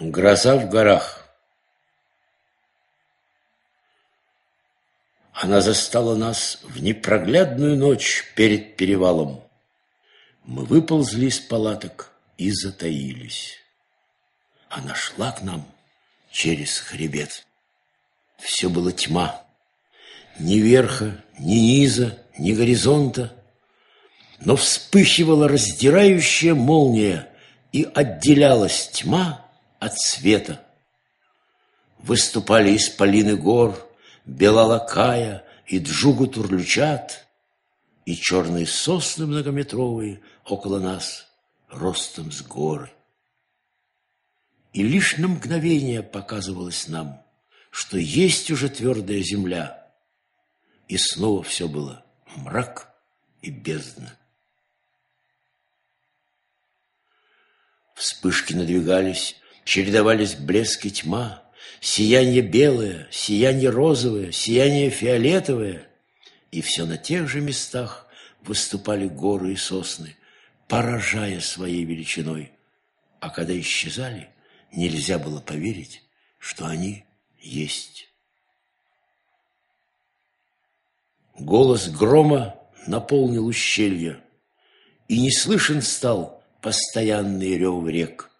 Гроза в горах. Она застала нас в непроглядную ночь перед перевалом. Мы выползли из палаток и затаились. Она шла к нам через хребет. Все было тьма. Ни верха, ни низа, ни горизонта. Но вспыхивала раздирающая молния, и отделялась тьма от света. Выступали исполины гор, Белолакая и Джугу-Турлючат, И черные сосны многометровые около нас ростом с горы. И лишь на мгновение показывалось нам, что есть уже твердая земля, и снова все было мрак и бездна. Вспышки надвигались, чередовались блеск и тьма, сияние белое, сияние розовое, сияние фиолетовое, и все на тех же местах выступали горы и сосны, поражая своей величиной. А когда исчезали, нельзя было поверить, что они есть. Голос грома наполнил ущелье, и не слышен стал постоянный рев рек.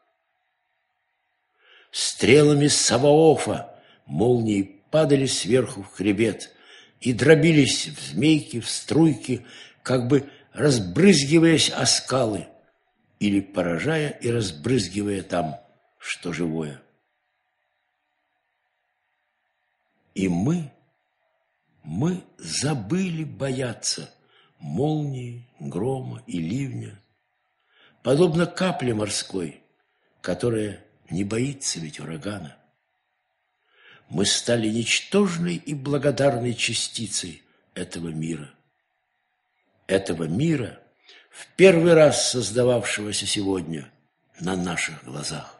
Стрелами Саваофа молнии падали сверху в хребет и дробились в змейки, в струйки, как бы разбрызгиваясь о скалы или поражая и разбрызгивая там, что живое. И мы, мы забыли бояться молнии, грома и ливня, подобно капле морской, которая не боится ведь урагана. Мы стали ничтожной и благодарной частицей этого мира. Этого мира, в первый раз создававшегося сегодня на наших глазах.